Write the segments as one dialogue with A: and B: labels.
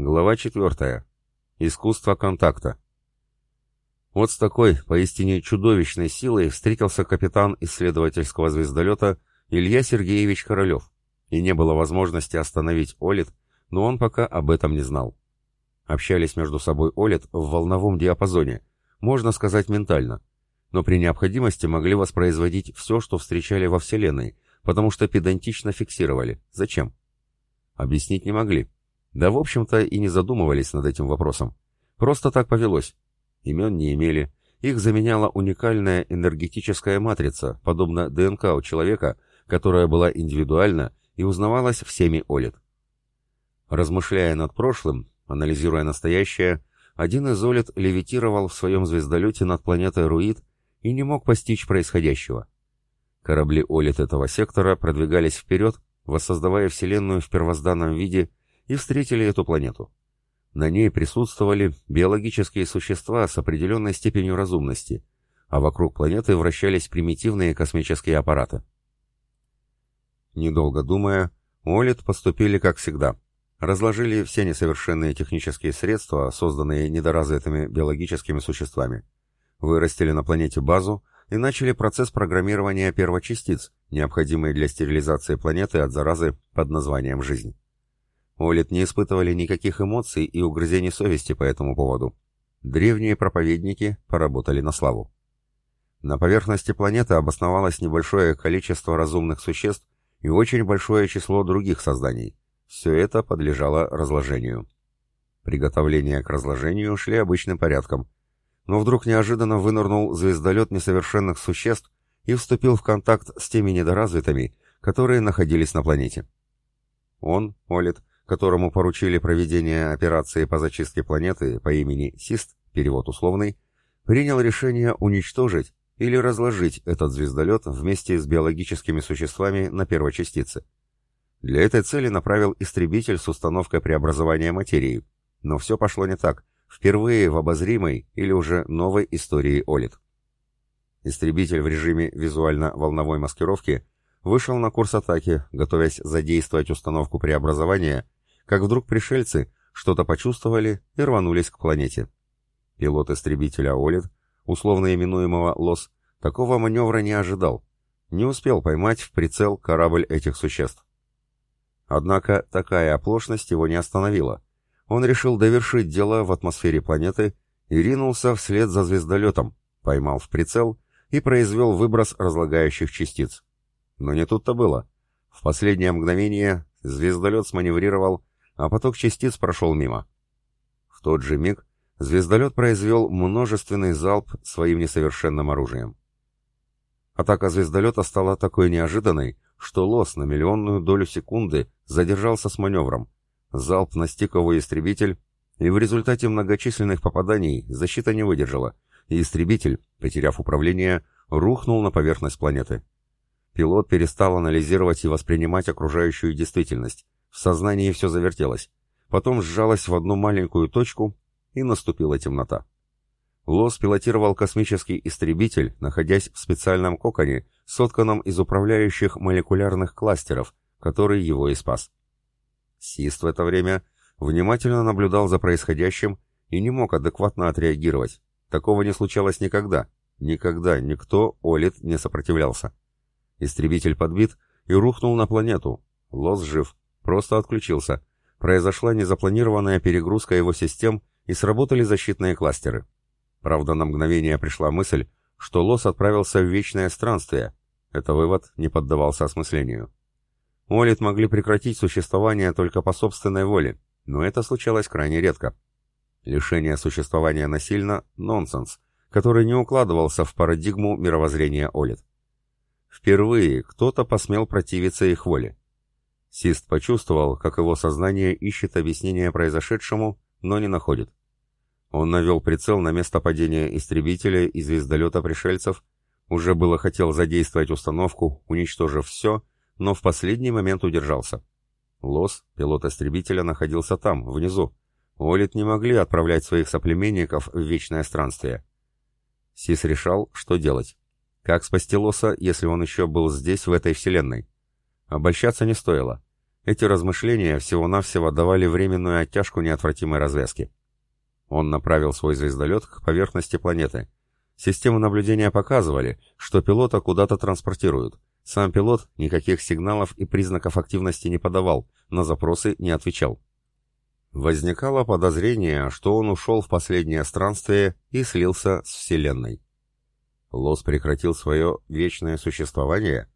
A: Глава 4. Искусство контакта. Вот с такой, поистине чудовищной силой встретился капитан исследовательского звездолета Илья Сергеевич Королев, и не было возможности остановить Олит, но он пока об этом не знал. Общались между собой Олит в волновом диапазоне, можно сказать ментально, но при необходимости могли воспроизводить все, что встречали во Вселенной, потому что педантично фиксировали. Зачем? Объяснить не могли. Да, в общем-то, и не задумывались над этим вопросом. Просто так повелось. Имен не имели. Их заменяла уникальная энергетическая матрица, подобно ДНК у человека, которая была индивидуальна и узнавалась всеми Олит. Размышляя над прошлым, анализируя настоящее, один из Олит левитировал в своем звездолете над планетой Руид и не мог постичь происходящего. Корабли Олит этого сектора продвигались вперед, воссоздавая Вселенную в первозданном виде, и встретили эту планету. На ней присутствовали биологические существа с определенной степенью разумности, а вокруг планеты вращались примитивные космические аппараты. Недолго думая, Олит поступили как всегда. Разложили все несовершенные технические средства, созданные недоразвитыми биологическими существами. Вырастили на планете базу, и начали процесс программирования первочастиц, необходимые для стерилизации планеты от заразы под названием «жизнь». Олит не испытывали никаких эмоций и угрызений совести по этому поводу. Древние проповедники поработали на славу. На поверхности планеты обосновалось небольшое количество разумных существ и очень большое число других созданий. Все это подлежало разложению. Приготовления к разложению шли обычным порядком, но вдруг неожиданно вынырнул звездолет несовершенных существ и вступил в контакт с теми недоразвитыми, которые находились на планете. Он, Олит, которому поручили проведение операции по зачистке планеты по имени Сист, перевод условный, принял решение уничтожить или разложить этот звездолет вместе с биологическими существами на первочастице. Для этой цели направил истребитель с установкой преобразования материи, но все пошло не так – Впервые в обозримой или уже новой истории Олит. Истребитель в режиме визуально-волновой маскировки вышел на курс атаки, готовясь задействовать установку преобразования, как вдруг пришельцы что-то почувствовали и рванулись к планете. Пилот истребителя Олит, условно именуемого Лос, такого маневра не ожидал, не успел поймать в прицел корабль этих существ. Однако такая оплошность его не остановила он решил довершить дела в атмосфере планеты и ринулся вслед за звездолетом, поймал в прицел и произвел выброс разлагающих частиц. Но не тут-то было. В последнее мгновение звездолет сманеврировал, а поток частиц прошел мимо. В тот же миг звездолет произвел множественный залп своим несовершенным оружием. Атака звездолета стала такой неожиданной, что Лос на миллионную долю секунды задержался с маневром, Залп настиг его истребитель, и в результате многочисленных попаданий защита не выдержала, и истребитель, потеряв управление, рухнул на поверхность планеты. Пилот перестал анализировать и воспринимать окружающую действительность. В сознании все завертелось. Потом сжалось в одну маленькую точку, и наступила темнота. Лос пилотировал космический истребитель, находясь в специальном коконе, сотканном из управляющих молекулярных кластеров, который его и спас. Сист в это время внимательно наблюдал за происходящим и не мог адекватно отреагировать. Такого не случалось никогда. Никогда никто Олит не сопротивлялся. Истребитель подбит и рухнул на планету. Лос жив, просто отключился. Произошла незапланированная перегрузка его систем и сработали защитные кластеры. Правда, на мгновение пришла мысль, что Лос отправился в вечное странствие. Это вывод не поддавался осмыслению. Олит могли прекратить существование только по собственной воле, но это случалось крайне редко. Лишение существования насильно – нонсенс, который не укладывался в парадигму мировоззрения Олит. Впервые кто-то посмел противиться их воле. Сист почувствовал, как его сознание ищет объяснение произошедшему, но не находит. Он навел прицел на место падения истребителя и звездолета пришельцев, уже было хотел задействовать установку, уничтожив все – но в последний момент удержался. Лос, пилот истребителя, находился там, внизу. Олит не могли отправлять своих соплеменников в вечное странствие. Сис решал, что делать. Как спасти Лоса, если он еще был здесь, в этой вселенной? Обольщаться не стоило. Эти размышления всего-навсего давали временную оттяжку неотвратимой развязки. Он направил свой звездолет к поверхности планеты. Системы наблюдения показывали, что пилота куда-то транспортируют. Сам пилот никаких сигналов и признаков активности не подавал, на запросы не отвечал. Возникало подозрение, что он ушел в последнее странствие и слился с Вселенной. Лос прекратил свое вечное существование?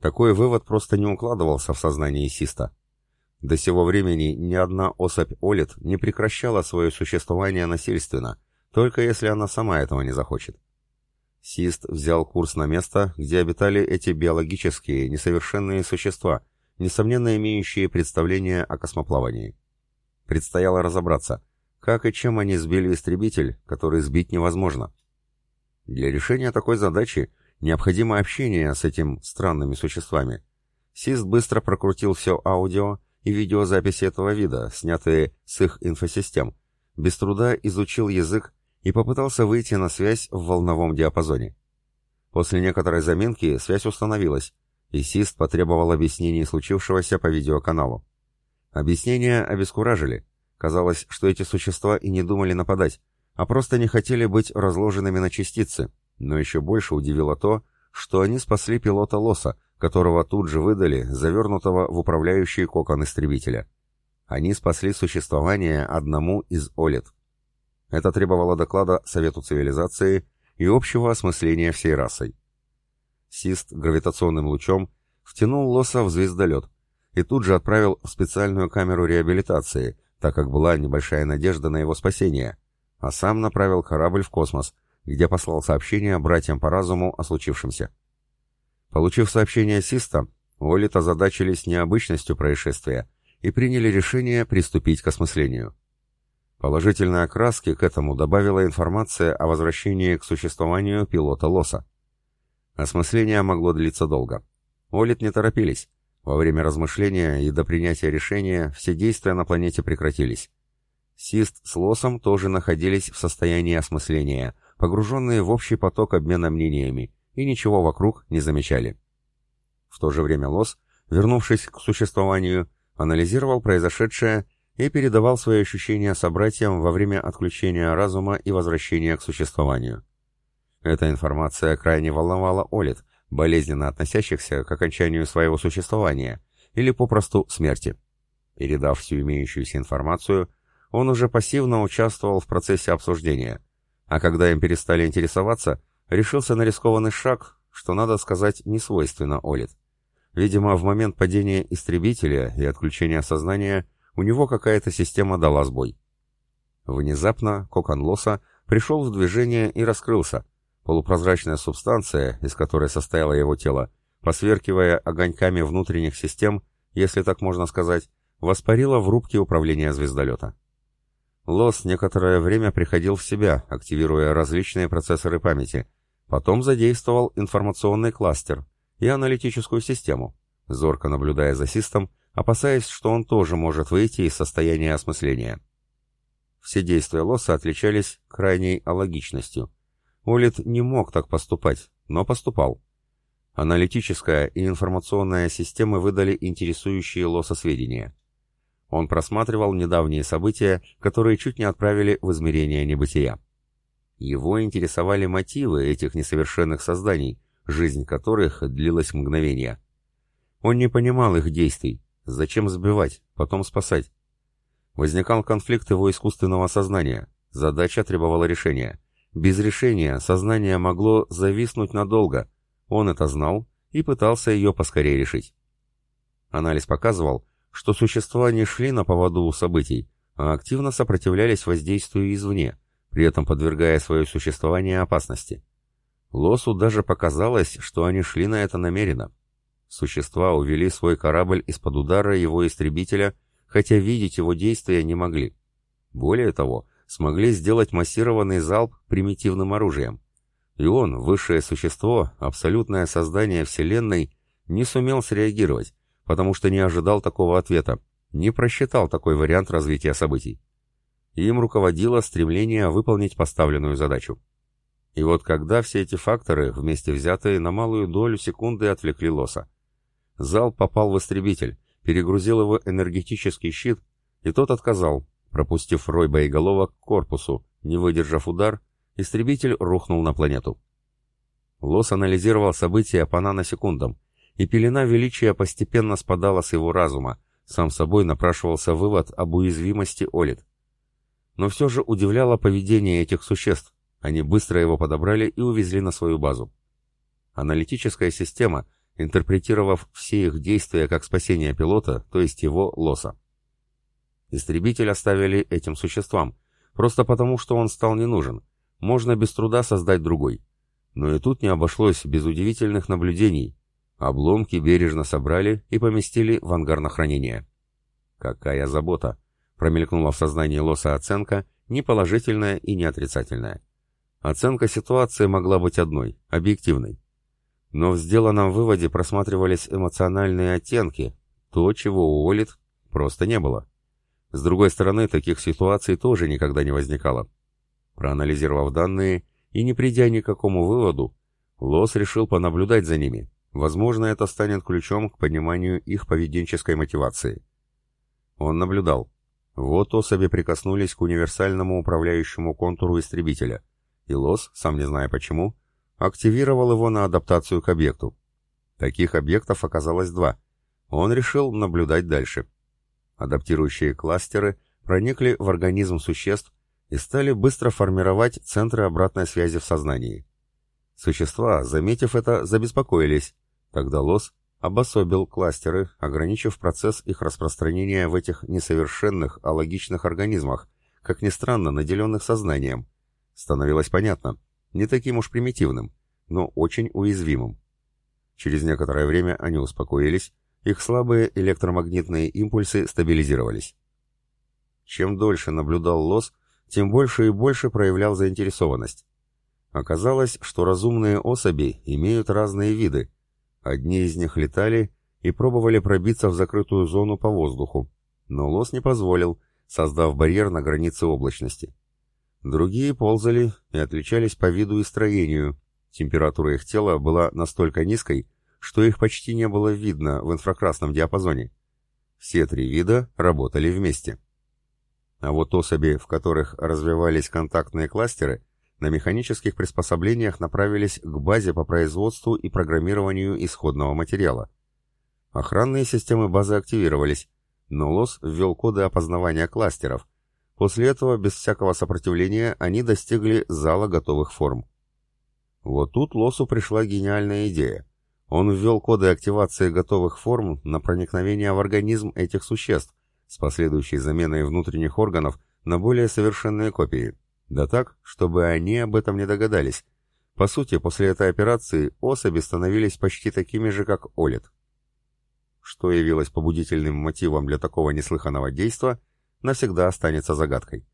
A: Такой вывод просто не укладывался в сознание Систа. До сего времени ни одна особь Олит не прекращала свое существование насильственно, только если она сама этого не захочет. Сист взял курс на место, где обитали эти биологические, несовершенные существа, несомненно имеющие представление о космоплавании. Предстояло разобраться, как и чем они сбили истребитель, который сбить невозможно. Для решения такой задачи необходимо общение с этими странными существами. Сист быстро прокрутил все аудио, и видеозаписи этого вида, снятые с их инфосистем, без труда изучил язык и попытался выйти на связь в волновом диапазоне. После некоторой заминки связь установилась, и Сист потребовал объяснений случившегося по видеоканалу. Объяснения обескуражили. Казалось, что эти существа и не думали нападать, а просто не хотели быть разложенными на частицы, но еще больше удивило то, что они спасли пилота Лоса, которого тут же выдали, завернутого в управляющий кокон истребителя. Они спасли существование одному из Олит. Это требовало доклада Совету цивилизации и общего осмысления всей расой. Сист гравитационным лучом втянул Лоса в звездолет и тут же отправил в специальную камеру реабилитации, так как была небольшая надежда на его спасение, а сам направил корабль в космос, где послал сообщение братьям по разуму о случившемся. Получив сообщение Систа, Уоллет озадачились необычностью происшествия и приняли решение приступить к осмыслению. Положительной окраски к этому добавила информация о возвращении к существованию пилота Лоса. Осмысление могло длиться долго. Олит не торопились. Во время размышления и до принятия решения все действия на планете прекратились. Сист с Лосом тоже находились в состоянии осмысления, погруженные в общий поток обмена мнениями, и ничего вокруг не замечали. В то же время Лос, вернувшись к существованию, анализировал произошедшее и передавал свои ощущения собратьям во время отключения разума и возвращения к существованию. Эта информация крайне волновала Олит, болезненно относящихся к окончанию своего существования или попросту смерти. Передав всю имеющуюся информацию, он уже пассивно участвовал в процессе обсуждения, а когда им перестали интересоваться, решился на рискованный шаг, что, надо сказать, не свойственно Олит. Видимо, в момент падения истребителя и отключения сознания у него какая-то система дала сбой. Внезапно кокон Лоса пришел в движение и раскрылся. Полупрозрачная субстанция, из которой состояло его тело, посверкивая огоньками внутренних систем, если так можно сказать, воспарила в рубке управления звездолета. Лос некоторое время приходил в себя, активируя различные процессоры памяти, Потом задействовал информационный кластер и аналитическую систему, зорко наблюдая за Систом, опасаясь, что он тоже может выйти из состояния осмысления. Все действия Лосса отличались крайней алогичностью. Олит не мог так поступать, но поступал. Аналитическая и информационная системы выдали интересующие Лосса сведения. Он просматривал недавние события, которые чуть не отправили в измерение небытия. Его интересовали мотивы этих несовершенных созданий, жизнь которых длилась мгновения. Он не понимал их действий. Зачем сбивать, потом спасать? Возникал конфликт его искусственного сознания. Задача требовала решения. Без решения сознание могло зависнуть надолго. Он это знал и пытался ее поскорее решить. Анализ показывал, что существа не шли на поводу у событий, а активно сопротивлялись воздействию извне – при этом подвергая свое существование опасности. Лосу даже показалось, что они шли на это намеренно. Существа увели свой корабль из-под удара его истребителя, хотя видеть его действия не могли. Более того, смогли сделать массированный залп примитивным оружием. И он, высшее существо, абсолютное создание Вселенной, не сумел среагировать, потому что не ожидал такого ответа, не просчитал такой вариант развития событий им руководило стремление выполнить поставленную задачу. И вот когда все эти факторы, вместе взятые, на малую долю секунды отвлекли Лоса. Зал попал в истребитель, перегрузил его энергетический щит, и тот отказал, пропустив рой боеголовок к корпусу, не выдержав удар, истребитель рухнул на планету. Лос анализировал события по наносекундам, и пелена величия постепенно спадала с его разума, сам собой напрашивался вывод об уязвимости Олит. Но все же удивляло поведение этих существ, они быстро его подобрали и увезли на свою базу. Аналитическая система, интерпретировав все их действия как спасение пилота, то есть его лоса. Истребитель оставили этим существам, просто потому, что он стал не нужен. Можно без труда создать другой. Но и тут не обошлось без удивительных наблюдений. Обломки бережно собрали и поместили в ангар на хранение. Какая забота! Промелькнула в сознании Лоса оценка, не положительная и не отрицательная. Оценка ситуации могла быть одной, объективной. Но в сделанном выводе просматривались эмоциональные оттенки, то, чего у Олит просто не было. С другой стороны, таких ситуаций тоже никогда не возникало. Проанализировав данные и не придя ни к какому выводу, Лос решил понаблюдать за ними. Возможно, это станет ключом к пониманию их поведенческой мотивации. Он наблюдал. Вот особи прикоснулись к универсальному управляющему контуру истребителя, и Лос, сам не зная почему, активировал его на адаптацию к объекту. Таких объектов оказалось два. Он решил наблюдать дальше. Адаптирующие кластеры проникли в организм существ и стали быстро формировать центры обратной связи в сознании. Существа, заметив это, забеспокоились. Тогда Лос обособил кластеры, ограничив процесс их распространения в этих несовершенных, а логичных организмах, как ни странно, наделенных сознанием. Становилось понятно, не таким уж примитивным, но очень уязвимым. Через некоторое время они успокоились, их слабые электромагнитные импульсы стабилизировались. Чем дольше наблюдал Лос, тем больше и больше проявлял заинтересованность. Оказалось, что разумные особи имеют разные виды. Одни из них летали и пробовали пробиться в закрытую зону по воздуху, но Лос не позволил, создав барьер на границе облачности. Другие ползали и отличались по виду и строению. Температура их тела была настолько низкой, что их почти не было видно в инфракрасном диапазоне. Все три вида работали вместе. А вот особи, в которых развивались контактные кластеры, на механических приспособлениях направились к базе по производству и программированию исходного материала. Охранные системы базы активировались, но ЛОС ввел коды опознавания кластеров. После этого, без всякого сопротивления, они достигли зала готовых форм. Вот тут Лосу пришла гениальная идея. Он ввел коды активации готовых форм на проникновение в организм этих существ, с последующей заменой внутренних органов на более совершенные копии. Да так, чтобы они об этом не догадались. По сути, после этой операции особи становились почти такими же, как Олит. Что явилось побудительным мотивом для такого неслыханного действа, навсегда останется загадкой.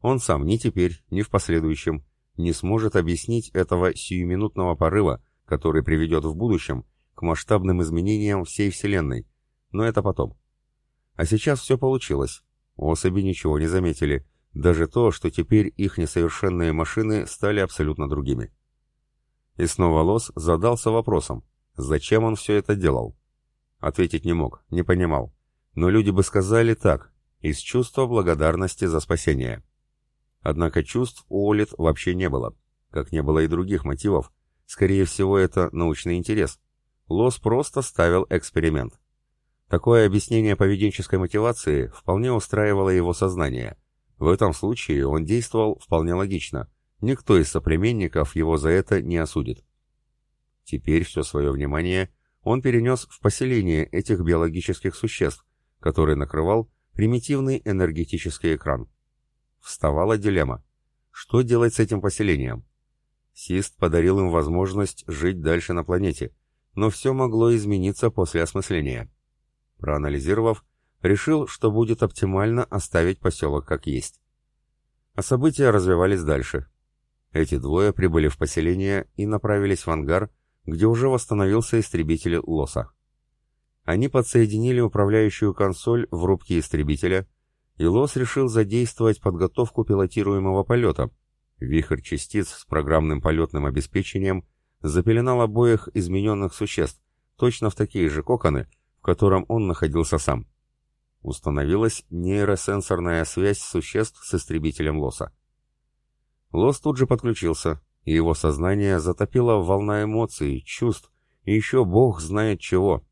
A: Он сам ни теперь, ни в последующем не сможет объяснить этого сиюминутного порыва, который приведет в будущем к масштабным изменениям всей Вселенной, но это потом. А сейчас все получилось. Особи ничего не заметили, даже то, что теперь их несовершенные машины стали абсолютно другими. И снова Лос задался вопросом, зачем он все это делал? Ответить не мог, не понимал. Но люди бы сказали так, из чувства благодарности за спасение. Однако чувств у Олит вообще не было, как не было и других мотивов. Скорее всего, это научный интерес. Лос просто ставил эксперимент. Такое объяснение поведенческой мотивации вполне устраивало его сознание. В этом случае он действовал вполне логично. Никто из соплеменников его за это не осудит. Теперь все свое внимание он перенес в поселение этих биологических существ, который накрывал примитивный энергетический экран. Вставала дилемма. Что делать с этим поселением? Сист подарил им возможность жить дальше на планете, но все могло измениться после осмысления. Проанализировав, решил, что будет оптимально оставить поселок как есть. А события развивались дальше. Эти двое прибыли в поселение и направились в ангар, где уже восстановился истребитель Лоса. Они подсоединили управляющую консоль в рубке истребителя, и Лос решил задействовать подготовку пилотируемого полета. Вихрь частиц с программным полетным обеспечением запеленал обоих измененных существ, точно в такие же коконы, в котором он находился сам. Установилась нейросенсорная связь существ с истребителем Лоса. Лос тут же подключился, и его сознание затопило волна эмоций, чувств и еще бог знает чего.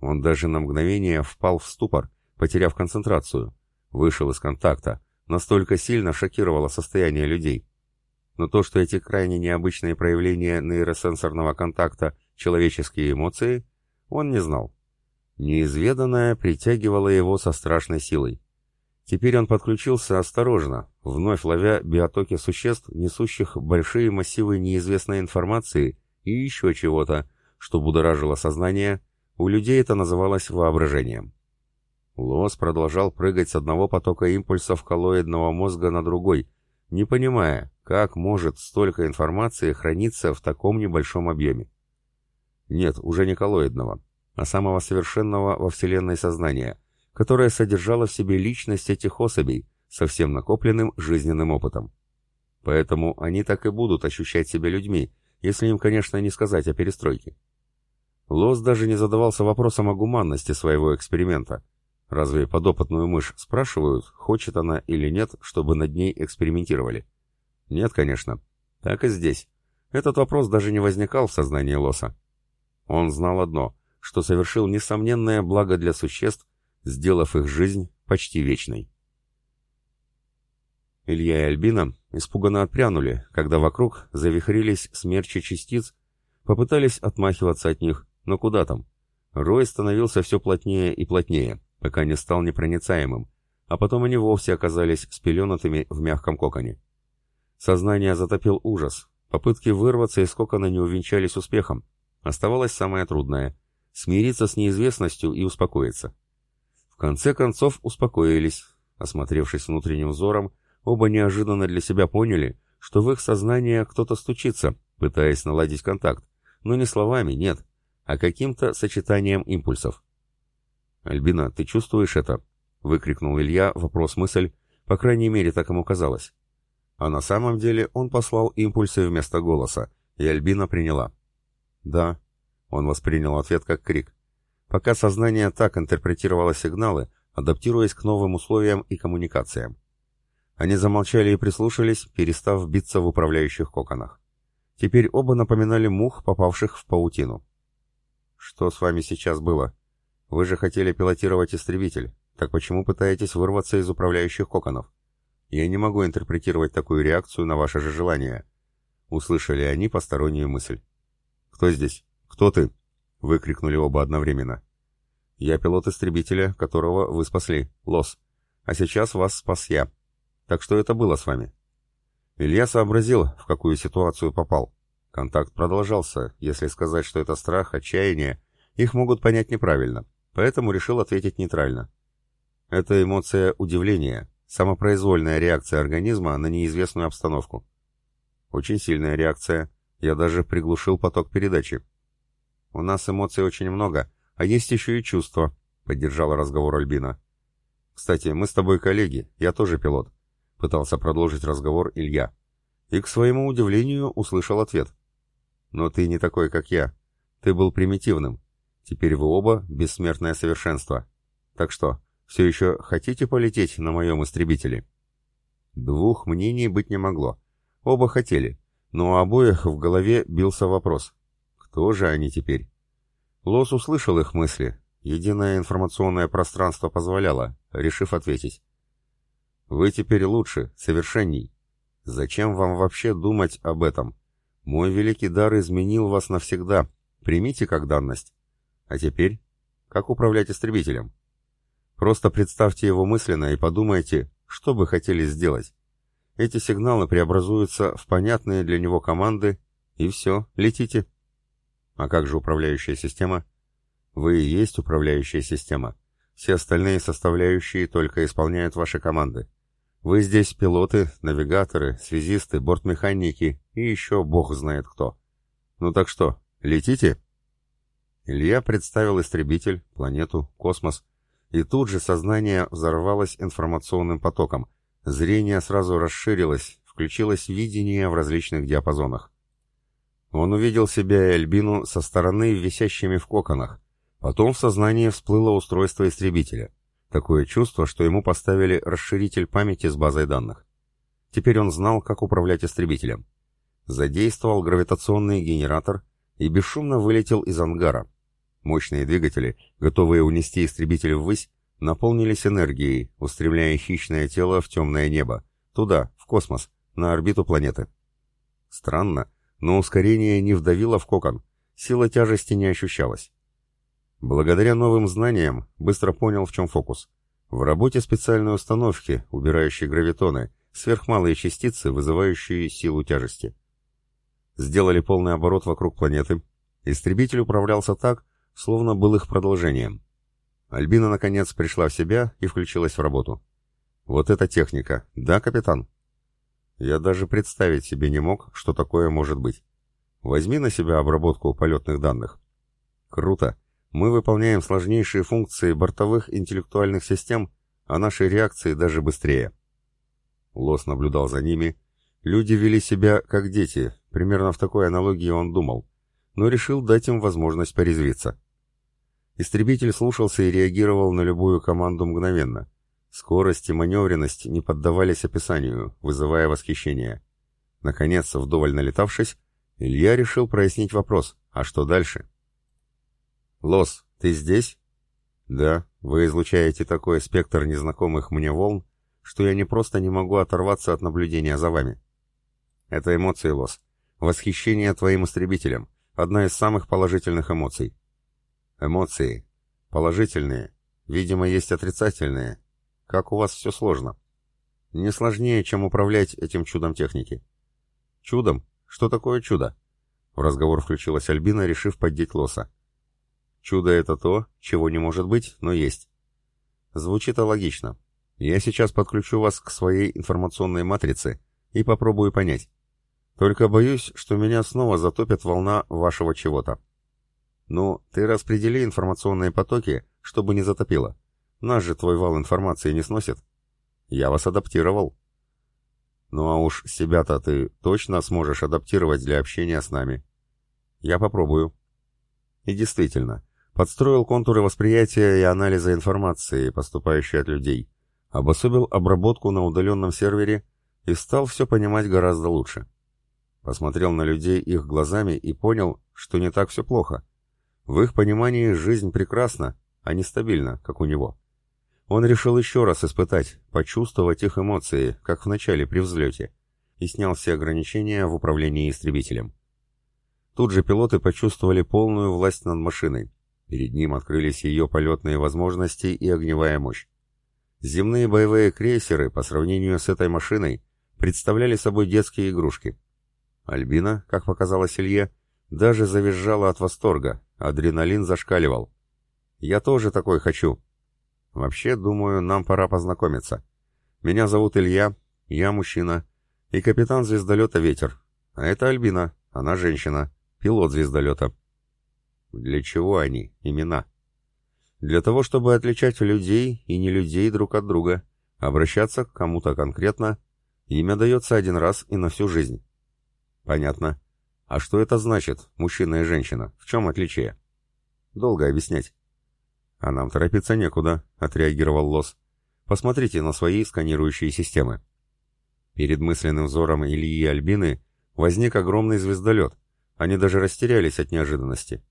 A: Он даже на мгновение впал в ступор, потеряв концентрацию, вышел из контакта, настолько сильно шокировало состояние людей. Но то, что эти крайне необычные проявления нейросенсорного контакта – человеческие эмоции, он не знал. Неизведанное притягивало его со страшной силой. Теперь он подключился осторожно, вновь ловя биотоки существ, несущих большие массивы неизвестной информации и еще чего-то, что будоражило сознание, у людей это называлось воображением. Лос продолжал прыгать с одного потока импульсов коллоидного мозга на другой, не понимая, как может столько информации храниться в таком небольшом объеме. Нет, уже не коллоидного, а самого совершенного во Вселенной сознания, которое содержало в себе личность этих особей со всем накопленным жизненным опытом. Поэтому они так и будут ощущать себя людьми, если им, конечно, не сказать о перестройке. Лос даже не задавался вопросом о гуманности своего эксперимента. Разве подопытную мышь спрашивают, хочет она или нет, чтобы над ней экспериментировали? Нет, конечно. Так и здесь. Этот вопрос даже не возникал в сознании Лоса. Он знал одно, что совершил несомненное благо для существ, сделав их жизнь почти вечной. Илья и Альбина испуганно отпрянули, когда вокруг завихрились смерчи частиц, попытались отмахиваться от них, но куда там? Рой становился все плотнее и плотнее, пока не стал непроницаемым, а потом они вовсе оказались спеленутыми в мягком коконе. Сознание затопил ужас, попытки вырваться из кокона не увенчались успехом, Оставалось самое трудное — смириться с неизвестностью и успокоиться. В конце концов успокоились. Осмотревшись внутренним взором, оба неожиданно для себя поняли, что в их сознание кто-то стучится, пытаясь наладить контакт, но не словами, нет, а каким-то сочетанием импульсов. «Альбина, ты чувствуешь это?» — выкрикнул Илья вопрос-мысль, по крайней мере, так ему казалось. А на самом деле он послал импульсы вместо голоса, и Альбина приняла. «Да». Он воспринял ответ как крик. Пока сознание так интерпретировало сигналы, адаптируясь к новым условиям и коммуникациям. Они замолчали и прислушались, перестав биться в управляющих коконах. Теперь оба напоминали мух, попавших в паутину. «Что с вами сейчас было? Вы же хотели пилотировать истребитель. Так почему пытаетесь вырваться из управляющих коконов? Я не могу интерпретировать такую реакцию на ваше же желание». Услышали они постороннюю мысль. «Кто здесь? Кто ты?» — выкрикнули оба одновременно. «Я пилот истребителя, которого вы спасли, Лос. А сейчас вас спас я. Так что это было с вами?» Илья сообразил, в какую ситуацию попал. Контакт продолжался. Если сказать, что это страх, отчаяние, их могут понять неправильно, поэтому решил ответить нейтрально. Это эмоция удивления, самопроизвольная реакция организма на неизвестную обстановку. Очень сильная реакция, я даже приглушил поток передачи. «У нас эмоций очень много, а есть еще и чувства», — поддержала разговор Альбина. «Кстати, мы с тобой коллеги, я тоже пилот», — пытался продолжить разговор Илья. И, к своему удивлению, услышал ответ. «Но ты не такой, как я. Ты был примитивным. Теперь вы оба бессмертное совершенство. Так что, все еще хотите полететь на моем истребителе?» Двух мнений быть не могло. Оба хотели, но у обоих в голове бился вопрос. Кто же они теперь? Лос услышал их мысли. Единое информационное пространство позволяло, решив ответить. «Вы теперь лучше, совершенней. Зачем вам вообще думать об этом? Мой великий дар изменил вас навсегда. Примите как данность. А теперь? Как управлять истребителем? Просто представьте его мысленно и подумайте, что бы хотели сделать. Эти сигналы преобразуются в понятные для него команды, и все, летите. А как же управляющая система? Вы и есть управляющая система. Все остальные составляющие только исполняют ваши команды. Вы здесь пилоты, навигаторы, связисты, бортмеханики и еще бог знает кто. Ну так что, летите? Илья представил истребитель, планету, космос, и тут же сознание взорвалось информационным потоком, Зрение сразу расширилось, включилось видение в различных диапазонах. Он увидел себя и Альбину со стороны висящими в коконах, Потом в сознании всплыло устройство истребителя. Такое чувство, что ему поставили расширитель памяти с базой данных. Теперь он знал, как управлять истребителем. Задействовал гравитационный генератор и бесшумно вылетел из ангара. Мощные двигатели, готовые унести истребитель ввысь, наполнились энергией, устремляя хищное тело в темное небо, туда, в космос, на орбиту планеты. Странно, но ускорение не вдавило в кокон, сила тяжести не ощущалась. Благодаря новым знаниям быстро понял, в чем фокус. В работе специальной установки, убирающей гравитоны, сверхмалые частицы, вызывающие силу тяжести. Сделали полный оборот вокруг планеты. Истребитель управлялся так, словно был их продолжением. Альбина, наконец, пришла в себя и включилась в работу. «Вот эта техника, да, капитан?» Я даже представить себе не мог, что такое может быть. Возьми на себя обработку полетных данных. Круто. Мы выполняем сложнейшие функции бортовых интеллектуальных систем, а наши реакции даже быстрее. Лос наблюдал за ними. Люди вели себя как дети, примерно в такой аналогии он думал, но решил дать им возможность порезвиться. Истребитель слушался и реагировал на любую команду мгновенно. Скорость и маневренность не поддавались описанию, вызывая восхищение. Наконец, вдоволь налетавшись, Илья решил прояснить вопрос, а что дальше? «Лос, ты здесь?» «Да, вы излучаете такой спектр незнакомых мне волн, что я не просто не могу оторваться от наблюдения за вами. Это эмоции, Лос. Восхищение твоим истребителем. Одна из самых положительных эмоций. Эмоции. Положительные. Видимо, есть отрицательные, как у вас все сложно. Не сложнее, чем управлять этим чудом техники. Чудом? Что такое чудо? В разговор включилась Альбина, решив поддеть Лоса. Чудо — это то, чего не может быть, но есть. Звучит логично. Я сейчас подключу вас к своей информационной матрице и попробую понять. Только боюсь, что меня снова затопит волна вашего чего-то. Ну, ты распредели информационные потоки, чтобы не затопило. Нас же твой вал информации не сносит. Я вас адаптировал. Ну а уж себя-то ты точно сможешь адаптировать для общения с нами. Я попробую. И действительно, подстроил контуры восприятия и анализа информации, поступающей от людей, обособил обработку на удаленном сервере и стал все понимать гораздо лучше. Посмотрел на людей их глазами и понял, что не так все плохо. В их понимании жизнь прекрасна, а не стабильна, как у него. Он решил еще раз испытать, почувствовать их эмоции, как в начале при взлете, и снял все ограничения в управлении истребителем. Тут же пилоты почувствовали полную власть над машиной. Перед ним открылись ее полетные возможности и огневая мощь. Земные боевые крейсеры, по сравнению с этой машиной, представляли собой детские игрушки. Альбина, как показалось Илье, даже завизжала от восторга, адреналин зашкаливал. «Я тоже такой хочу», Вообще, думаю, нам пора познакомиться. Меня зовут Илья, я мужчина, и капитан звездолета «Ветер». А это Альбина, она женщина, пилот звездолета. Для чего они, имена? Для того, чтобы отличать людей и не людей друг от друга, обращаться к кому-то конкретно. Имя дается один раз и на всю жизнь. Понятно. А что это значит, мужчина и женщина? В чем отличие? Долго объяснять. «А нам торопиться некуда», — отреагировал Лос. «Посмотрите на свои сканирующие системы». Перед мысленным взором Ильи и Альбины возник огромный звездолет. Они даже растерялись от неожиданности.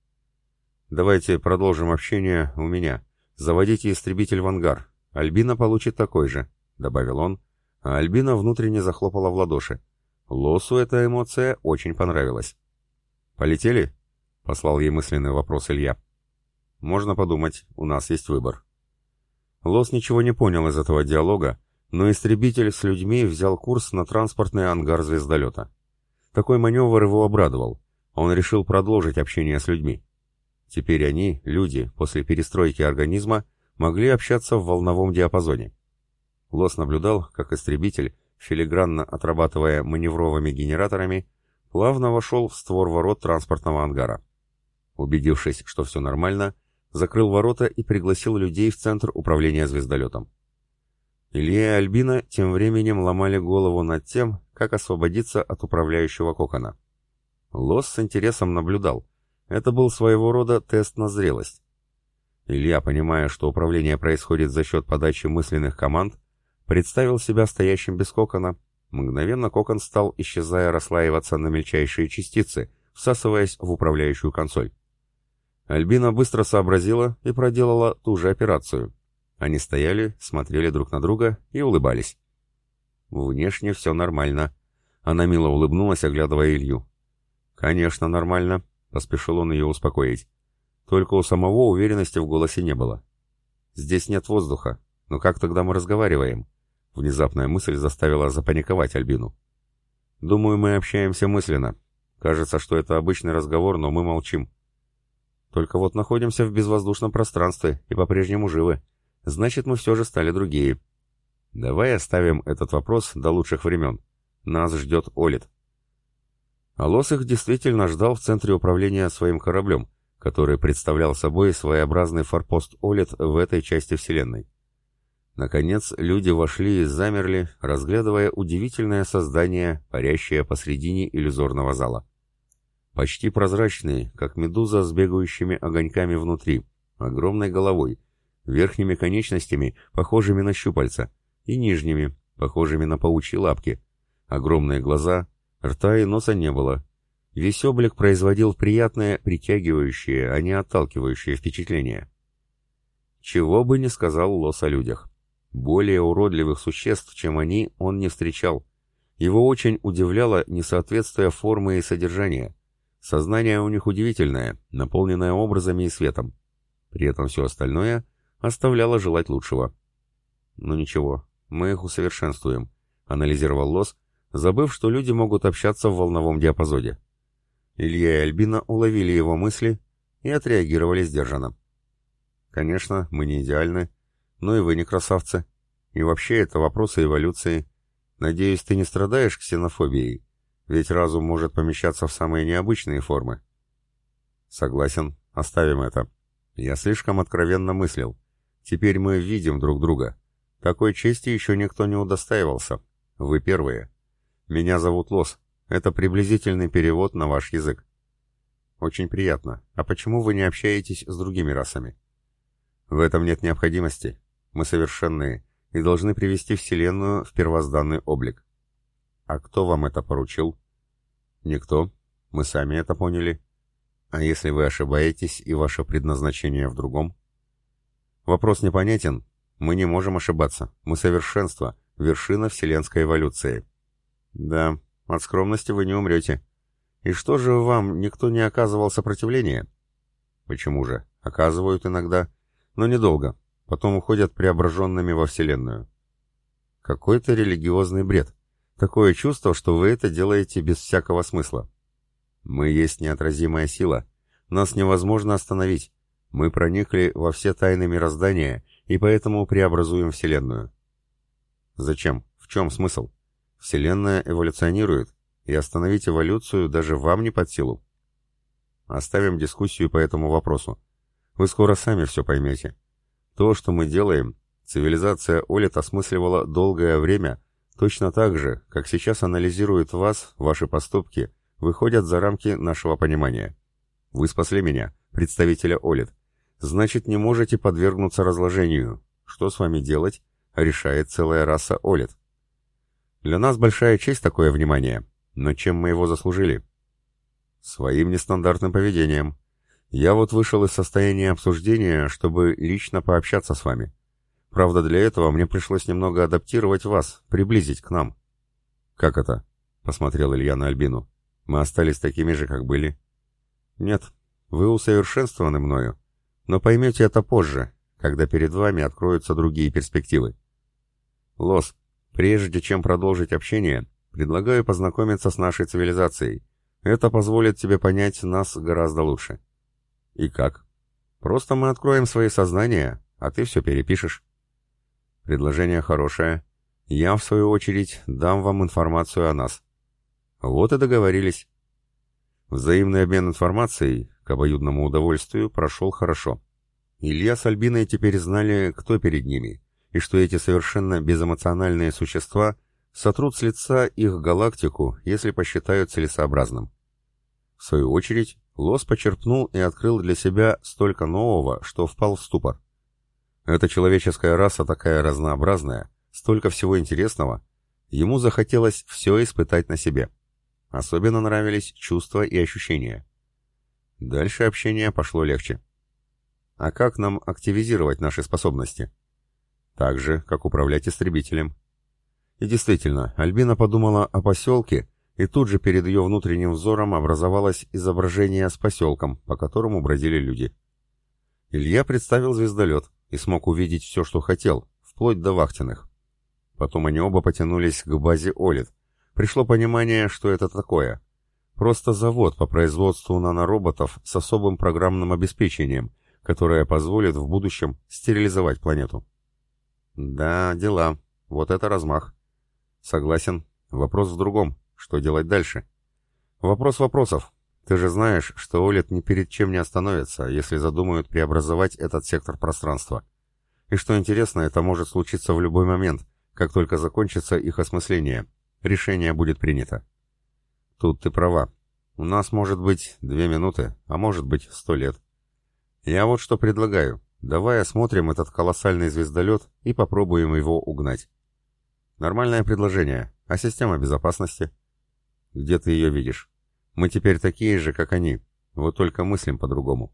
A: «Давайте продолжим общение у меня. Заводите истребитель в ангар. Альбина получит такой же», — добавил он, а Альбина внутренне захлопала в ладоши. Лосу эта эмоция очень понравилась. «Полетели?» — послал ей мысленный вопрос Илья. Можно подумать, у нас есть выбор. Лос ничего не понял из этого диалога, но истребитель с людьми взял курс на транспортный ангар звездолета. Такой маневр его обрадовал. Он решил продолжить общение с людьми. Теперь они, люди, после перестройки организма, могли общаться в волновом диапазоне. Лос наблюдал, как истребитель, филигранно отрабатывая маневровыми генераторами, плавно вошел в створ ворот транспортного ангара. Убедившись, что все нормально, закрыл ворота и пригласил людей в центр управления звездолетом. Илья и Альбина тем временем ломали голову над тем, как освободиться от управляющего кокона. Лос с интересом наблюдал. Это был своего рода тест на зрелость. Илья, понимая, что управление происходит за счет подачи мысленных команд, представил себя стоящим без кокона. Мгновенно кокон стал, исчезая, расслаиваться на мельчайшие частицы, всасываясь в управляющую консоль. Альбина быстро сообразила и проделала ту же операцию. Они стояли, смотрели друг на друга и улыбались. Внешне все нормально. Она мило улыбнулась, оглядывая Илью. «Конечно, нормально», — поспешил он ее успокоить. Только у самого уверенности в голосе не было. «Здесь нет воздуха. Но как тогда мы разговариваем?» Внезапная мысль заставила запаниковать Альбину. «Думаю, мы общаемся мысленно. Кажется, что это обычный разговор, но мы молчим. Только вот находимся в безвоздушном пространстве и по-прежнему живы. Значит, мы все же стали другие. Давай оставим этот вопрос до лучших времен. Нас ждет Олит». А Лос их действительно ждал в центре управления своим кораблем, который представлял собой своеобразный форпост Олит в этой части Вселенной. Наконец, люди вошли и замерли, разглядывая удивительное создание, парящее посредине иллюзорного зала. Почти прозрачный, как медуза с бегающими огоньками внутри, огромной головой, верхними конечностями, похожими на щупальца, и нижними, похожими на паучьи лапки. Огромные глаза, рта и носа не было. Весь облик производил приятное, притягивающее, а не отталкивающее впечатление. Чего бы ни сказал Лос о людях. Более уродливых существ, чем они, он не встречал. Его очень удивляло несоответствие формы и содержания. Сознание у них удивительное, наполненное образами и светом. При этом все остальное оставляло желать лучшего. «Ну ничего, мы их усовершенствуем», — анализировал Лос, забыв, что люди могут общаться в волновом диапазоне. Илья и Альбина уловили его мысли и отреагировали сдержанно. «Конечно, мы не идеальны, но и вы не красавцы. И вообще это вопросы эволюции. Надеюсь, ты не страдаешь ксенофобией, ведь разум может помещаться в самые необычные формы. Согласен, оставим это. Я слишком откровенно мыслил. Теперь мы видим друг друга. Такой чести еще никто не удостаивался. Вы первые. Меня зовут Лос. Это приблизительный перевод на ваш язык. Очень приятно. А почему вы не общаетесь с другими расами? В этом нет необходимости. Мы совершенные и должны привести Вселенную в первозданный облик. А кто вам это поручил? Никто. Мы сами это поняли. А если вы ошибаетесь и ваше предназначение в другом? Вопрос непонятен. Мы не можем ошибаться. Мы совершенство, вершина вселенской эволюции. Да, от скромности вы не умрете. И что же вам никто не оказывал сопротивления? Почему же? Оказывают иногда, но недолго потом уходят преображенными во Вселенную. Какой-то религиозный бред. Такое чувство, что вы это делаете без всякого смысла. Мы есть неотразимая сила. Нас невозможно остановить. Мы проникли во все тайны мироздания и поэтому преобразуем Вселенную. Зачем? В чем смысл? Вселенная эволюционирует, и остановить эволюцию даже вам не под силу. Оставим дискуссию по этому вопросу. Вы скоро сами все поймете. То, что мы делаем, цивилизация Олит осмысливала долгое время, точно так же, как сейчас анализирует вас, ваши поступки, выходят за рамки нашего понимания. Вы спасли меня, представителя Олит. Значит, не можете подвергнуться разложению. Что с вами делать? Решает целая раса Олит. Для нас большая честь такое внимание, но чем мы его заслужили? Своим нестандартным поведением. Я вот вышел из состояния обсуждения, чтобы лично пообщаться с вами. Правда, для этого мне пришлось немного адаптировать вас, приблизить к нам. Как это? Посмотрел Илья на Альбину. Мы остались такими же, как были. Нет, вы усовершенствованы мною. Но поймете это позже, когда перед вами откроются другие перспективы. Лос, прежде чем продолжить общение, предлагаю познакомиться с нашей цивилизацией. Это позволит тебе понять нас гораздо лучше. И как? Просто мы откроем свои сознания, а ты все перепишешь. Предложение хорошее. Я, в свою очередь, дам вам информацию о нас. Вот и договорились. Взаимный обмен информацией, к обоюдному удовольствию, прошел хорошо. Илья с Альбиной теперь знали, кто перед ними, и что эти совершенно безэмоциональные существа сотрут с лица их галактику, если посчитают целесообразным. В свою очередь, Лос почерпнул и открыл для себя столько нового, что впал в ступор. Эта человеческая раса такая разнообразная, столько всего интересного. Ему захотелось все испытать на себе. Особенно нравились чувства и ощущения. Дальше общение пошло легче. А как нам активизировать наши способности? Так же, как управлять истребителем. И действительно, Альбина подумала о поселке, и тут же перед ее внутренним взором образовалось изображение с поселком, по которому бродили люди. Илья представил звездолет и смог увидеть все, что хотел, вплоть до вахтенных. Потом они оба потянулись к базе Олит, пришло понимание, что это такое. Просто завод по производству нанороботов с особым программным обеспечением, которое позволит в будущем стерилизовать планету. Да, дела. Вот это размах. Согласен. Вопрос в другом. Что делать дальше? Вопрос вопросов. Ты же знаешь, что Олет ни перед чем не остановится, если задумают преобразовать этот сектор пространства. И что интересно, это может случиться в любой момент, как только закончится их осмысление, Решение будет принято. Тут ты права. У нас может быть две минуты, а может быть сто лет. Я вот что предлагаю. Давай осмотрим этот колоссальный звездолет и попробуем его угнать. Нормальное предложение. А система безопасности? Где ты ее видишь? Мы теперь такие же, как они. Вот только мыслим по-другому.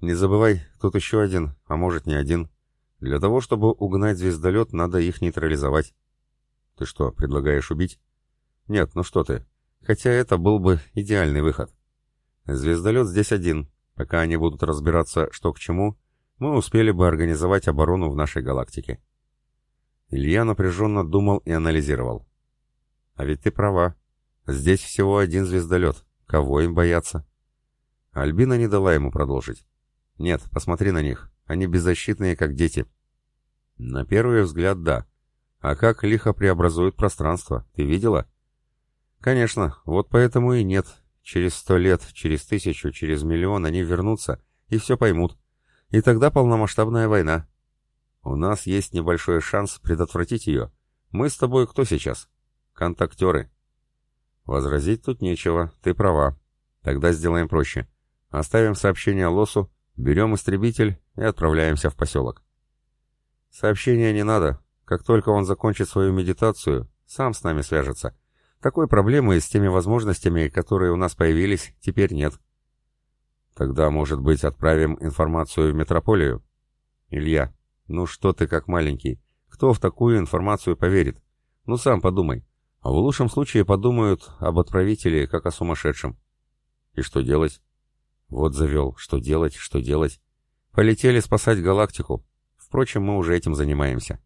A: Не забывай, тут еще один, а может не один. Для того, чтобы угнать звездолет, надо их нейтрализовать. Ты что, предлагаешь убить? Нет, ну что ты. Хотя это был бы идеальный выход. Звездолет здесь один. Пока они будут разбираться, что к чему, мы успели бы организовать оборону в нашей галактике. Илья напряженно думал и анализировал. А ведь ты права. Здесь всего один звездолет. Кого им бояться? Альбина не дала ему продолжить. Нет, посмотри на них. Они беззащитные, как дети. На первый взгляд, да. А как лихо преобразуют пространство, ты видела? Конечно, вот поэтому и нет. Через сто лет, через тысячу, через миллион они вернутся и все поймут. И тогда полномасштабная война. У нас есть небольшой шанс предотвратить ее. Мы с тобой кто сейчас? Контактеры. Возразить тут нечего, ты права. Тогда сделаем проще. Оставим сообщение Лосу, берем истребитель и отправляемся в поселок. Сообщения не надо, как только он закончит свою медитацию, сам с нами свяжется. Такой проблемы с теми возможностями, которые у нас появились, теперь нет. Тогда, может быть, отправим информацию в метрополию? Илья, ну что ты как маленький? Кто в такую информацию поверит? Ну сам подумай. В лучшем случае подумают об отправителе, как о сумасшедшем. И что делать? Вот завел. Что делать, что делать? Полетели спасать галактику. Впрочем, мы уже этим занимаемся.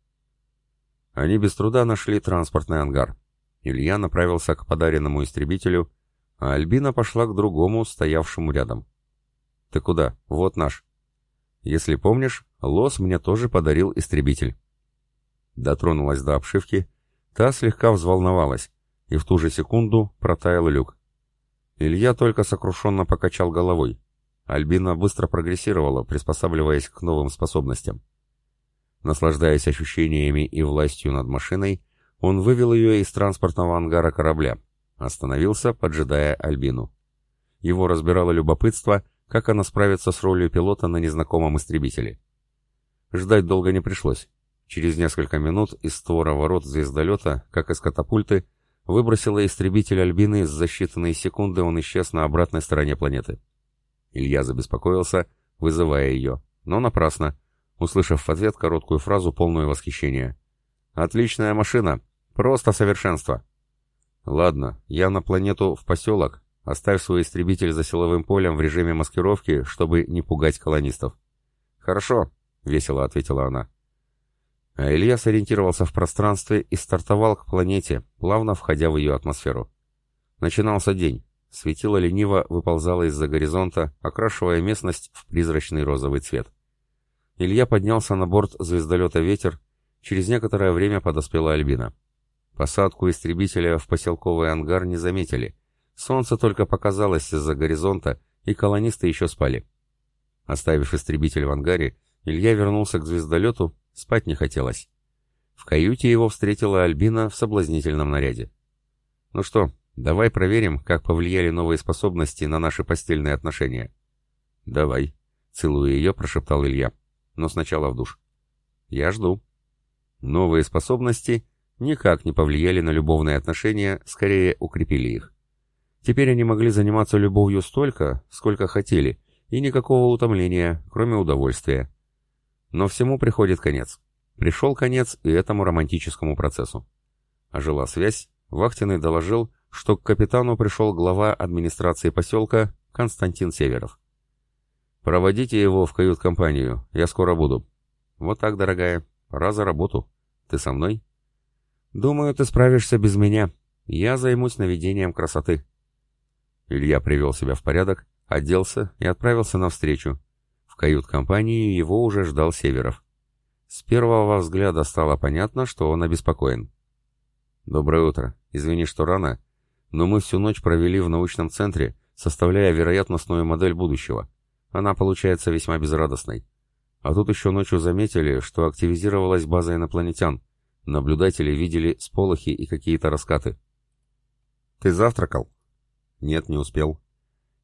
A: Они без труда нашли транспортный ангар. Илья направился к подаренному истребителю, а Альбина пошла к другому, стоявшему рядом. «Ты куда? Вот наш». «Если помнишь, Лос мне тоже подарил истребитель». Дотронулась до обшивки, та слегка взволновалась, и в ту же секунду протаял люк. Илья только сокрушенно покачал головой. Альбина быстро прогрессировала, приспосабливаясь к новым способностям. Наслаждаясь ощущениями и властью над машиной, он вывел ее из транспортного ангара корабля, остановился, поджидая Альбину. Его разбирало любопытство, как она справится с ролью пилота на незнакомом истребителе. Ждать долго не пришлось. Через несколько минут из створа ворот звездолета, как из катапульты, выбросила истребитель Альбины, за считанные секунды он исчез на обратной стороне планеты. Илья забеспокоился, вызывая ее, но напрасно услышав в ответ короткую фразу, полную восхищения. «Отличная машина! Просто совершенство!» «Ладно, я на планету в поселок. Оставь свой истребитель за силовым полем в режиме маскировки, чтобы не пугать колонистов». «Хорошо», — весело ответила она. А Илья сориентировался в пространстве и стартовал к планете, плавно входя в ее атмосферу. Начинался день. Светило лениво выползало из-за горизонта, окрашивая местность в призрачный розовый цвет. Илья поднялся на борт звездолета «Ветер». Через некоторое время подоспела Альбина. Посадку истребителя в поселковый ангар не заметили. Солнце только показалось из-за горизонта, и колонисты еще спали. Оставив истребитель в ангаре, Илья вернулся к звездолету, спать не хотелось. В каюте его встретила Альбина в соблазнительном наряде. «Ну что, Давай проверим, как повлияли новые способности на наши постельные отношения. Давай, целуя ее, прошептал Илья. Но сначала в душ. Я жду. Новые способности никак не повлияли на любовные отношения, скорее укрепили их. Теперь они могли заниматься любовью столько, сколько хотели, и никакого утомления, кроме удовольствия. Но всему приходит конец. Пришел конец и этому романтическому процессу. Ожила связь, Вахтенный доложил, что к капитану пришел глава администрации поселка Константин Северов. «Проводите его в кают-компанию, я скоро буду». «Вот так, дорогая, пора за работу. Ты со мной?» «Думаю, ты справишься без меня. Я займусь наведением красоты». Илья привел себя в порядок, оделся и отправился навстречу. В кают-компании его уже ждал Северов. С первого взгляда стало понятно, что он обеспокоен. «Доброе утро. Извини, что рано, но мы всю ночь провели в научном центре, составляя вероятностную модель будущего. Она получается весьма безрадостной. А тут еще ночью заметили, что активизировалась база инопланетян. Наблюдатели видели сполохи и какие-то раскаты. «Ты завтракал?» «Нет, не успел».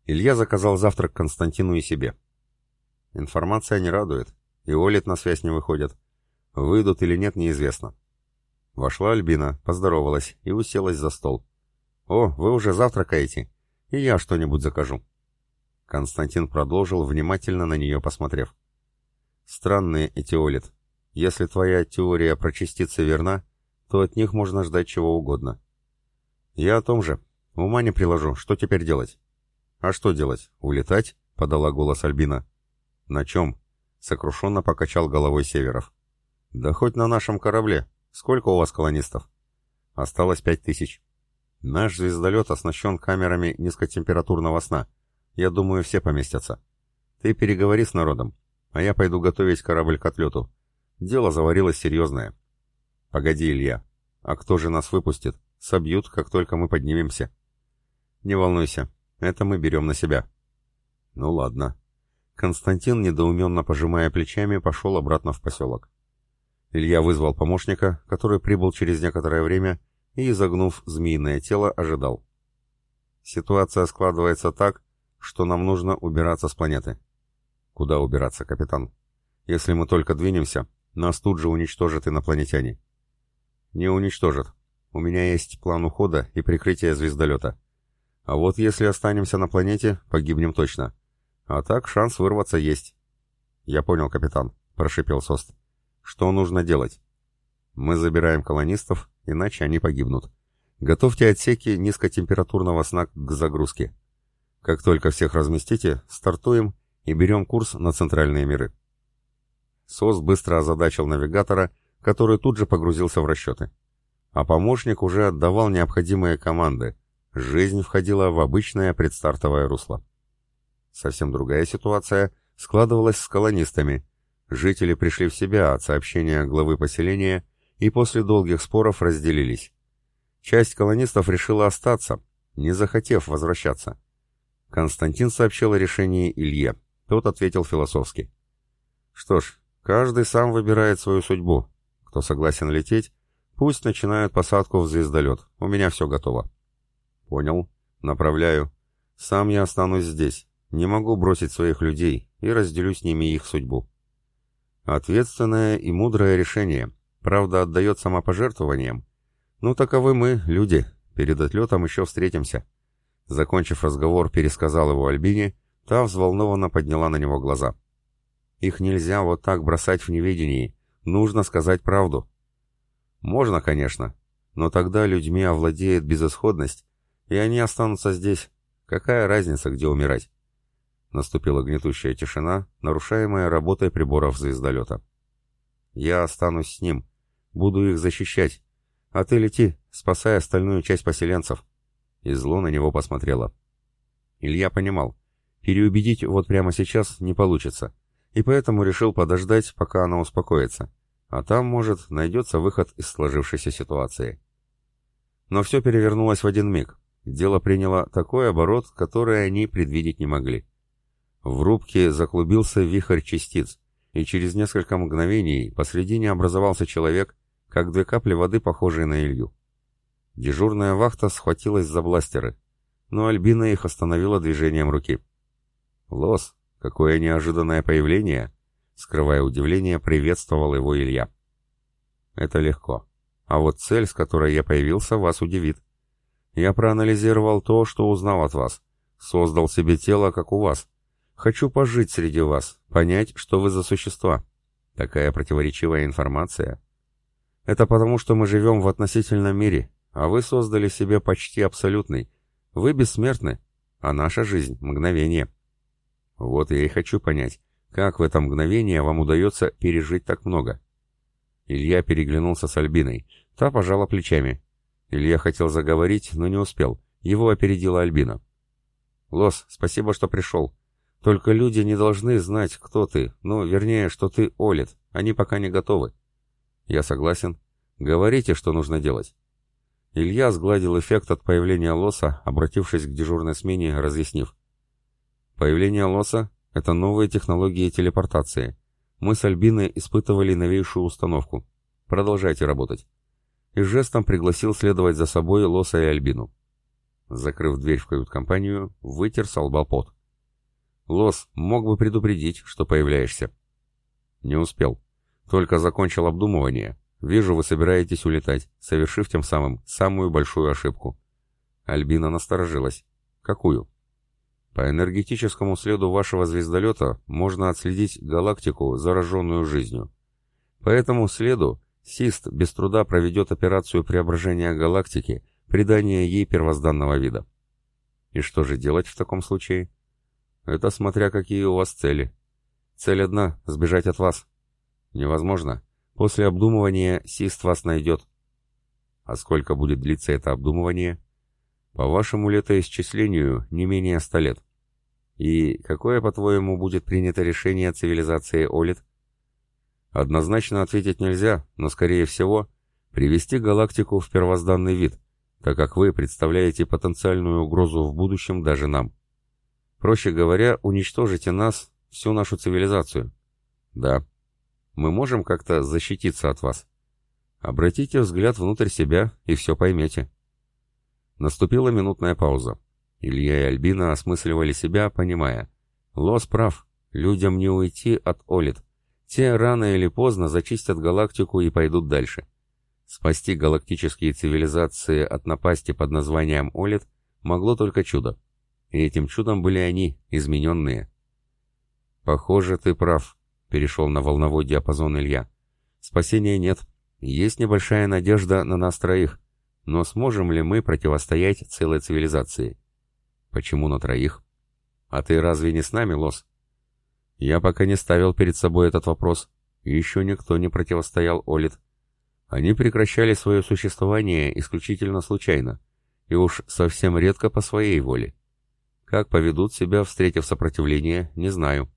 A: Илья заказал завтрак Константину и себе. Информация не радует, и Олит на связь не выходит. Выйдут или нет, неизвестно. Вошла Альбина, поздоровалась и уселась за стол. «О, вы уже завтракаете? И я что-нибудь закажу». Константин продолжил, внимательно на нее посмотрев. «Странные эти Олит. Если твоя теория про частицы верна, то от них можно ждать чего угодно. Я о том же. Ума не приложу. Что теперь делать? А что делать? Улетать? Подала голос Альбина. На чем? Сокрушенно покачал головой Северов. Да хоть на нашем корабле. Сколько у вас колонистов? Осталось пять тысяч. Наш звездолет оснащен камерами низкотемпературного сна. Я думаю, все поместятся. Ты переговори с народом, а я пойду готовить корабль к отлету. Дело заварилось серьезное. Погоди, Илья. А кто же нас выпустит? Собьют, как только мы поднимемся. Не волнуйся, это мы берем на себя. Ну ладно. Константин, недоуменно пожимая плечами, пошел обратно в поселок. Илья вызвал помощника, который прибыл через некоторое время и, изогнув змеиное тело, ожидал. Ситуация складывается так, что нам нужно убираться с планеты. Куда убираться, капитан? Если мы только двинемся, нас тут же уничтожат инопланетяне. Не уничтожат. У меня есть план ухода и прикрытия звездолета. А вот если останемся на планете, погибнем точно. А так шанс вырваться есть. Я понял, капитан, прошипел Сост. Что нужно делать? Мы забираем колонистов, иначе они погибнут. Готовьте отсеки низкотемпературного сна к загрузке. Как только всех разместите, стартуем и берем курс на центральные миры. СОС быстро озадачил навигатора, который тут же погрузился в расчеты. А помощник уже отдавал необходимые команды. Жизнь входила в обычное предстартовое русло. Совсем другая ситуация складывалась с колонистами. Жители пришли в себя от сообщения главы поселения и после долгих споров разделились. Часть колонистов решила остаться, не захотев возвращаться. Константин сообщил о решении Илье. Тот ответил философски. Что ж, Каждый сам выбирает свою судьбу. Кто согласен лететь, пусть начинают посадку в звездолет. У меня все готово. Понял. Направляю. Сам я останусь здесь. Не могу бросить своих людей и разделю с ними их судьбу. Ответственное и мудрое решение. Правда, отдает самопожертвованием. Ну, таковы мы, люди. Перед отлетом еще встретимся. Закончив разговор, пересказал его Альбине, та взволнованно подняла на него глаза. — их нельзя вот так бросать в неведении. Нужно сказать правду. Можно, конечно, но тогда людьми овладеет безысходность, и они останутся здесь. Какая разница, где умирать? Наступила гнетущая тишина, нарушаемая работой приборов звездолета. Я останусь с ним. Буду их защищать. А ты лети, спасай остальную часть поселенцев. И зло на него посмотрела. Илья понимал, переубедить вот прямо сейчас не получится и поэтому решил подождать, пока она успокоится, а там, может, найдется выход из сложившейся ситуации. Но все перевернулось в один миг. Дело приняло такой оборот, который они предвидеть не могли. В рубке заклубился вихрь частиц, и через несколько мгновений посредине образовался человек, как две капли воды, похожие на Илью. Дежурная вахта схватилась за бластеры, но Альбина их остановила движением руки. «Лос, какое неожиданное появление!» Скрывая удивление, приветствовал его Илья. «Это легко. А вот цель, с которой я появился, вас удивит. Я проанализировал то, что узнал от вас. Создал себе тело, как у вас. Хочу пожить среди вас, понять, что вы за существа. Такая противоречивая информация. Это потому, что мы живем в относительном мире, а вы создали себе почти абсолютный. Вы бессмертны, а наша жизнь — мгновение. Вот я и хочу понять, как в это мгновение вам удается пережить так много. Илья переглянулся с Альбиной. Та пожала плечами. Илья хотел заговорить, но не успел. Его опередила Альбина. «Лос, спасибо, что пришел. Только люди не должны знать, кто ты. Ну, вернее, что ты Олит. Они пока не готовы». «Я согласен. Говорите, что нужно делать». Илья сгладил эффект от появления Лоса, обратившись к дежурной смене, разъяснив. «Появление Лоса — это новые технологии телепортации. Мы с Альбиной испытывали новейшую установку. Продолжайте работать» и жестом пригласил следовать за собой Лоса и Альбину. Закрыв дверь в кают-компанию, вытер с лба пот. «Лос, мог бы предупредить, что появляешься». «Не успел. Только закончил обдумывание. Вижу, вы собираетесь улетать, совершив тем самым самую большую ошибку». Альбина насторожилась. «Какую?» «По энергетическому следу вашего звездолета можно отследить галактику, зараженную жизнью. По этому следу Сист без труда проведет операцию преображения галактики, придания ей первозданного вида. И что же делать в таком случае? Это смотря какие у вас цели. Цель одна — сбежать от вас. Невозможно. После обдумывания Сист вас найдет. А сколько будет длиться это обдумывание? По вашему летоисчислению не менее ста лет. И какое, по-твоему, будет принято решение цивилизации Олит? Однозначно ответить нельзя, но, скорее всего, привести галактику в первозданный вид, так как вы представляете потенциальную угрозу в будущем даже нам. Проще говоря, уничтожите нас, всю нашу цивилизацию. Да. Мы можем как-то защититься от вас. Обратите взгляд внутрь себя и все поймете. Наступила минутная пауза. Илья и Альбина осмысливали себя, понимая. Лос прав, людям не уйти от Олит. Те рано или поздно зачистят галактику и пойдут дальше. Спасти галактические цивилизации от напасти под названием Олит могло только чудо. И этим чудом были они, измененные. «Похоже, ты прав», — перешел на волновой диапазон Илья. «Спасения нет. Есть небольшая надежда на нас троих. Но сможем ли мы противостоять целой цивилизации?» «Почему на троих?» «А ты разве не с нами, Лос?» Я пока не ставил перед собой этот вопрос. Еще никто не противостоял Олит. Они прекращали свое существование исключительно случайно, и уж совсем редко по своей воле. Как поведут себя, встретив сопротивление, не знаю.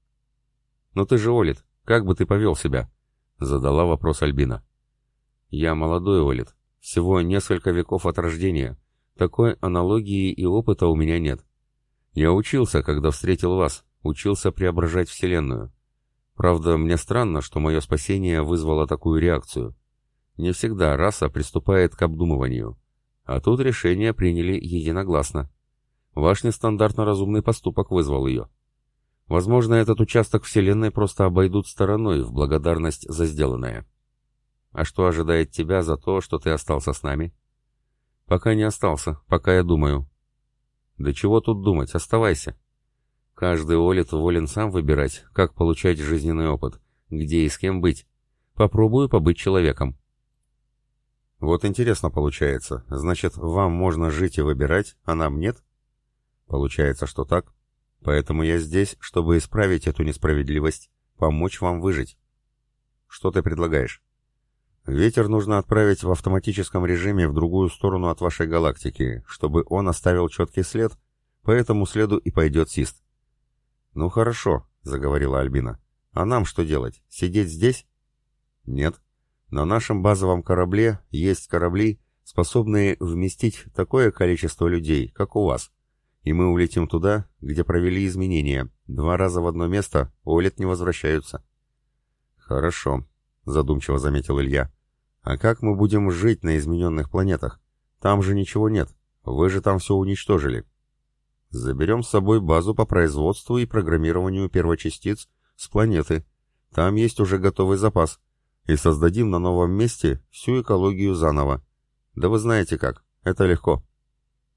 A: «Но ты же Олит, как бы ты повел себя?» — задала вопрос Альбина. «Я молодой Олит, всего несколько веков от рождения. Такой аналогии и опыта у меня нет. Я учился, когда встретил вас, учился преображать Вселенную. Правда, мне странно, что мое спасение вызвало такую реакцию. Не всегда раса приступает к обдумыванию. А тут решение приняли единогласно. Ваш нестандартно разумный поступок вызвал ее. Возможно, этот участок Вселенной просто обойдут стороной в благодарность за сделанное. А что ожидает тебя за то, что ты остался с нами? Пока не остался, пока я думаю. Да чего тут думать, оставайся. Каждый Олит волен сам выбирать, как получать жизненный опыт, где и с кем быть. Попробую побыть человеком. Вот интересно получается. Значит, вам можно жить и выбирать, а нам нет? Получается, что так. Поэтому я здесь, чтобы исправить эту несправедливость, помочь вам выжить. Что ты предлагаешь? Ветер нужно отправить в автоматическом режиме в другую сторону от вашей галактики, чтобы он оставил четкий след, по этому следу и пойдет Сист. «Ну хорошо», — заговорила Альбина. «А нам что делать? Сидеть здесь?» «Нет. На нашем базовом корабле есть корабли, способные вместить такое количество людей, как у вас. И мы улетим туда, где провели изменения. Два раза в одно место, улет не возвращаются». «Хорошо», — задумчиво заметил Илья. «А как мы будем жить на измененных планетах? Там же ничего нет. Вы же там все уничтожили. Заберем с собой базу по производству и программированию первочастиц с планеты. Там есть уже готовый запас. И создадим на новом месте всю экологию заново. Да вы знаете как. Это легко.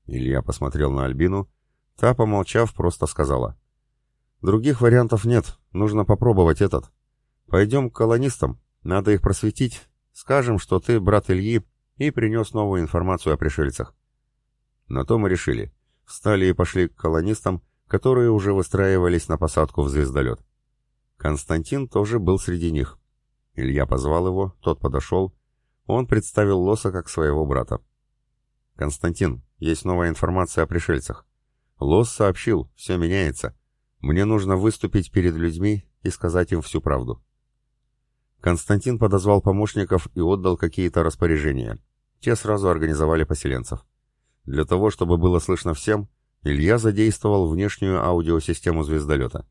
A: Илья посмотрел на Альбину. Та, помолчав, просто сказала. Других вариантов нет. Нужно попробовать этот. Пойдем к колонистам. Надо их просветить. Скажем, что ты брат Ильи и принес новую информацию о пришельцах. На то мы решили. Встали и пошли к колонистам, которые уже выстраивались на посадку в звездолет. Константин тоже был среди них. Илья позвал его, тот подошел. Он представил Лоса как своего брата. «Константин, есть новая информация о пришельцах. Лос сообщил, все меняется. Мне нужно выступить перед людьми и сказать им всю правду». Константин подозвал помощников и отдал какие-то распоряжения. Те сразу организовали поселенцев. Для того, чтобы было слышно всем, Илья задействовал внешнюю аудиосистему звездолета.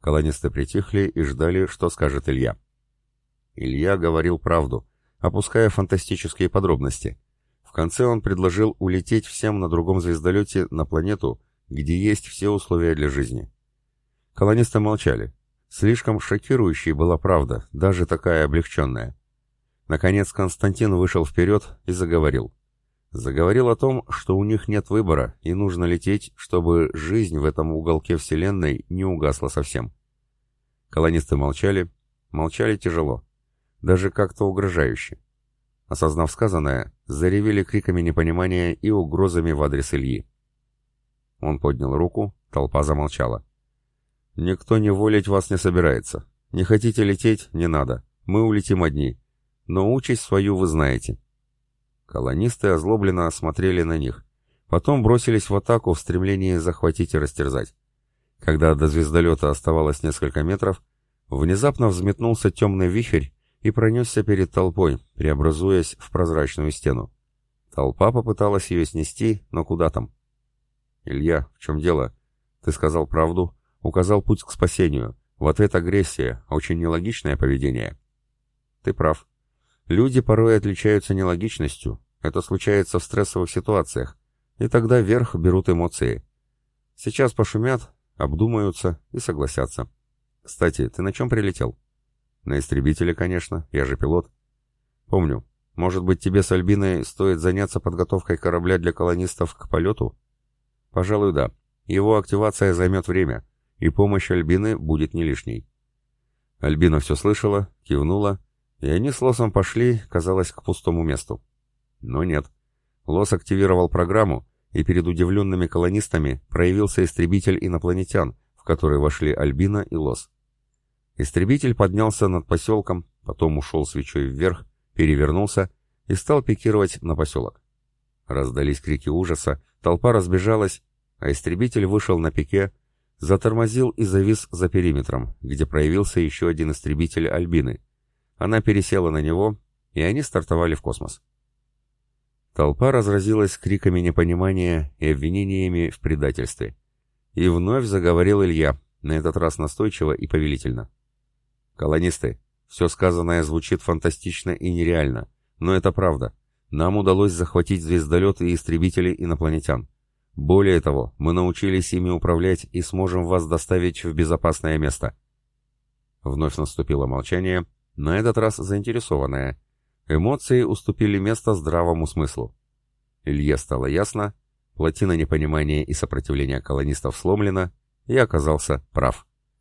A: Колонисты притихли и ждали, что скажет Илья. Илья говорил правду, опуская фантастические подробности. В конце он предложил улететь всем на другом звездолете на планету, где есть все условия для жизни. Колонисты молчали. Слишком шокирующей была правда, даже такая облегченная. Наконец Константин вышел вперед и заговорил. Заговорил о том, что у них нет выбора и нужно лететь, чтобы жизнь в этом уголке Вселенной не угасла совсем. Колонисты молчали, молчали тяжело, даже как-то угрожающе. Осознав сказанное, заревели криками непонимания и угрозами в адрес Ильи. Он поднял руку, толпа замолчала. «Никто не волить вас не собирается. Не хотите лететь — не надо. Мы улетим одни. Но участь свою вы знаете». Колонисты озлобленно осмотрели на них. Потом бросились в атаку в стремлении захватить и растерзать. Когда до звездолета оставалось несколько метров, внезапно взметнулся темный вихрь и пронесся перед толпой, преобразуясь в прозрачную стену. Толпа попыталась ее снести, но куда там? «Илья, в чем дело? Ты сказал правду, указал путь к спасению. В ответ агрессия, очень нелогичное поведение. Ты прав. Люди порой отличаются нелогичностью. Это случается в стрессовых ситуациях. И тогда вверх берут эмоции. Сейчас пошумят, обдумаются и согласятся. Кстати, ты на чем прилетел? На истребителе, конечно, я же пилот. Помню. Может быть, тебе с Альбиной стоит заняться подготовкой корабля для колонистов к полету? Пожалуй, да. Его активация займет время и помощь Альбины будет не лишней. Альбина все слышала, кивнула, и они с Лосом пошли, казалось, к пустому месту. Но нет. Лос активировал программу, и перед удивленными колонистами проявился истребитель инопланетян, в который вошли Альбина и Лос. Истребитель поднялся над поселком, потом ушел свечой вверх, перевернулся и стал пикировать на поселок. Раздались крики ужаса, толпа разбежалась, а истребитель вышел на пике, затормозил и завис за периметром, где проявился еще один истребитель Альбины. Она пересела на него, и они стартовали в космос. Толпа разразилась криками непонимания и обвинениями в предательстве. И вновь заговорил Илья, на этот раз настойчиво и повелительно. «Колонисты, все сказанное звучит фантастично и нереально, но это правда. Нам удалось захватить звездолеты и истребители инопланетян. Более того, мы научились ими управлять и сможем вас доставить в безопасное место. Вновь наступило молчание, на этот раз заинтересованное. Эмоции уступили место здравому смыслу. Илье стало ясно, плотина непонимания и сопротивления колонистов сломлена, и оказался прав.